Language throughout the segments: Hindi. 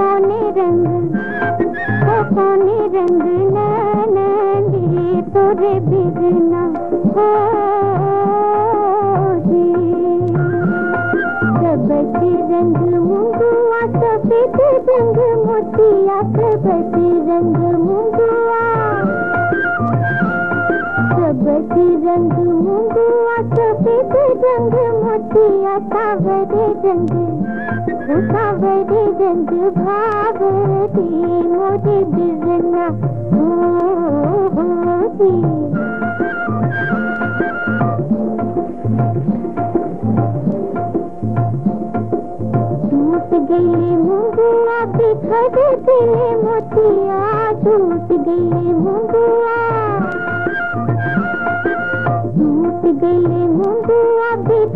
कौन रंग हो कौन रंग, नैनी तुरे बिरना हो सबती रंग मुंगुआ सफ़ेद रंग मोतिया सबती रंग मुंगुआ सबती रंग मुंगुआ सफ़ेद रंग सावरे रंग सावरे रंग भावती बिरना होती टूट गई मुंगुआ बिखर दिले मोतिया टूट गई मुंगुआ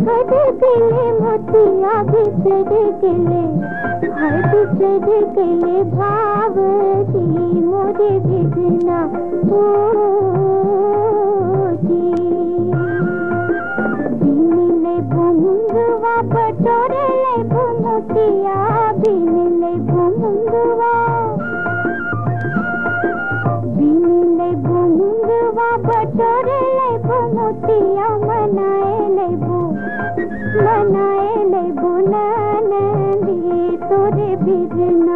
बिखर दिले मोतिया बिखर गले हर बिखर गले भावती मोरे बिरना होती बिनले बुमुंगवा बटोरे ले बुमुतिया बिनले बुमुंगवा बिनले बुमुंगवा बटोरे ले बिरना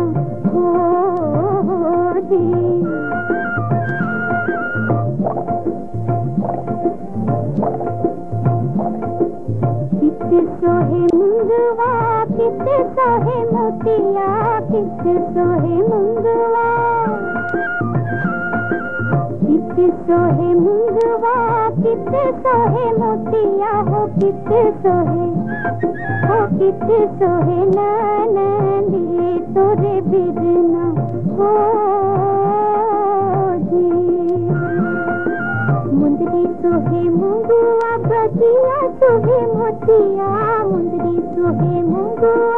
होदी कित सोहे मुंगवा कित सोहे मोतिया कित सोहे मुंगवा सोहे मुंगवा कित सोहे मोतिया हो, कित सोहे, हो कित सोहे ननदी तोरे बिरना हो मुंदरी सोहे मुंगुआ बजिया सोहे मोतिया, मुंदरी सोहे मुंगुआ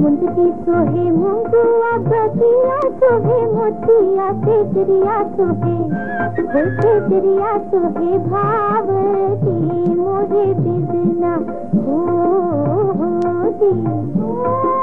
मुंदरी सोहे मुंडुआ बजिया सोहे, मोतिया केजरिया सोहे हो केजरिया सोहे, भावती मोरे बिजना हो होती।